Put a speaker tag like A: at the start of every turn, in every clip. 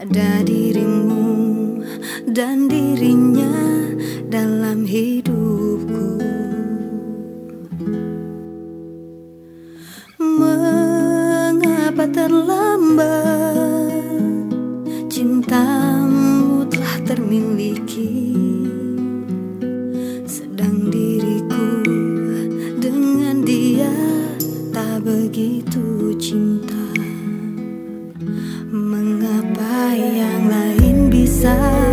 A: Ada dirimu dan dirinya dalam hidup sayang lain bisa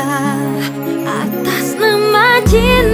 A: kita atas nama cinta